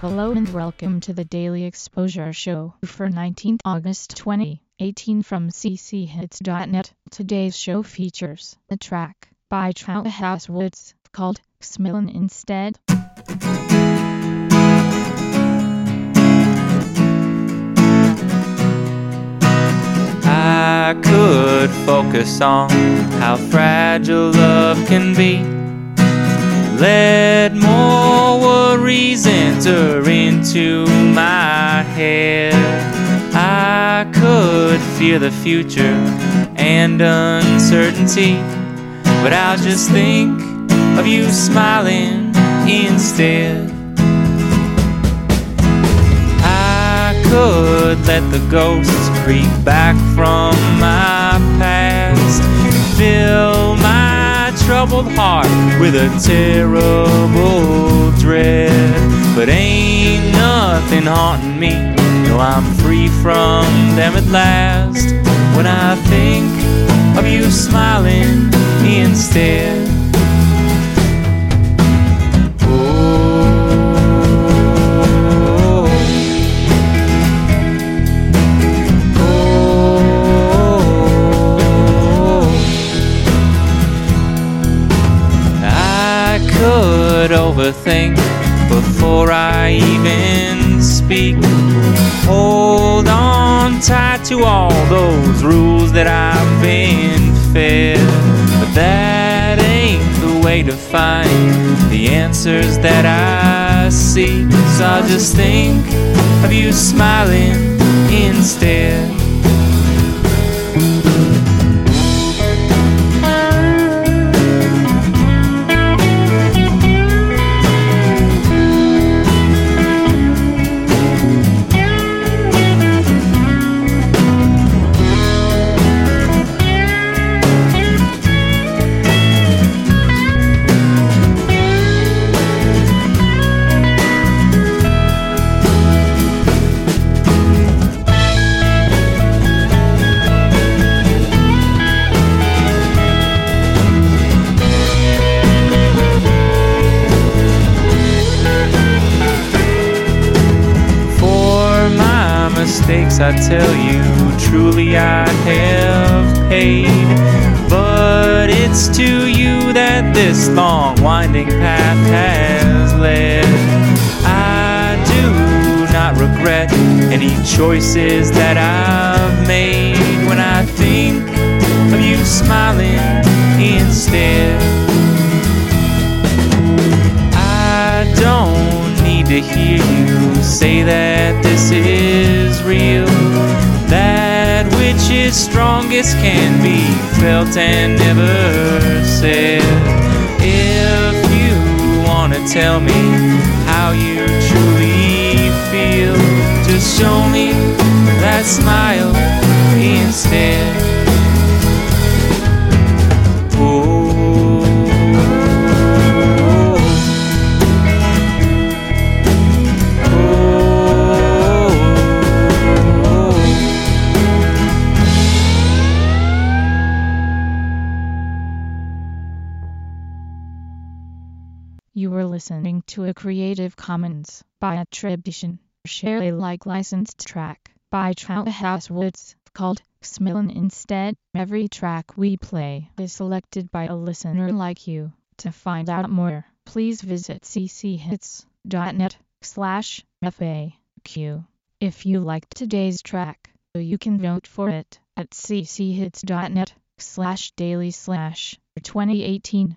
Hello and welcome to the Daily Exposure Show for 19th August 2018 from cchits.net. Today's show features a track by Trout Woods called Smilin' Instead. I could focus on how fragile love can be. Let more worries enter into my head. I could fear the future and uncertainty, but I'll just think of you smiling instead. I could let the ghosts creep back from my past. Troubled heart with a terrible dread. But ain't nothing haunting me. No, I'm free from them at last. When I think of you smiling instead. Speak. Hold on tight to all those rules that I've been fed. But that ain't the way to find the answers that I seek. So I'll just think of you smiling instead. Mistakes I tell you truly I have paid. But it's to you that this long winding path has led. I do not regret any choices that I've made when I think of you smiling instead. I don't need to hear you say that this is real. That which is strongest can be felt and never said. If you want to tell me how you truly feel, just show me that smile instead. You were listening to a Creative Commons by attribution, share Alike licensed track by Trouthouse Woods called Smilin' Instead. Every track we play is selected by a listener like you. To find out more, please visit cchits.net slash FAQ. If you liked today's track, you can vote for it at cchits.net slash daily slash 2018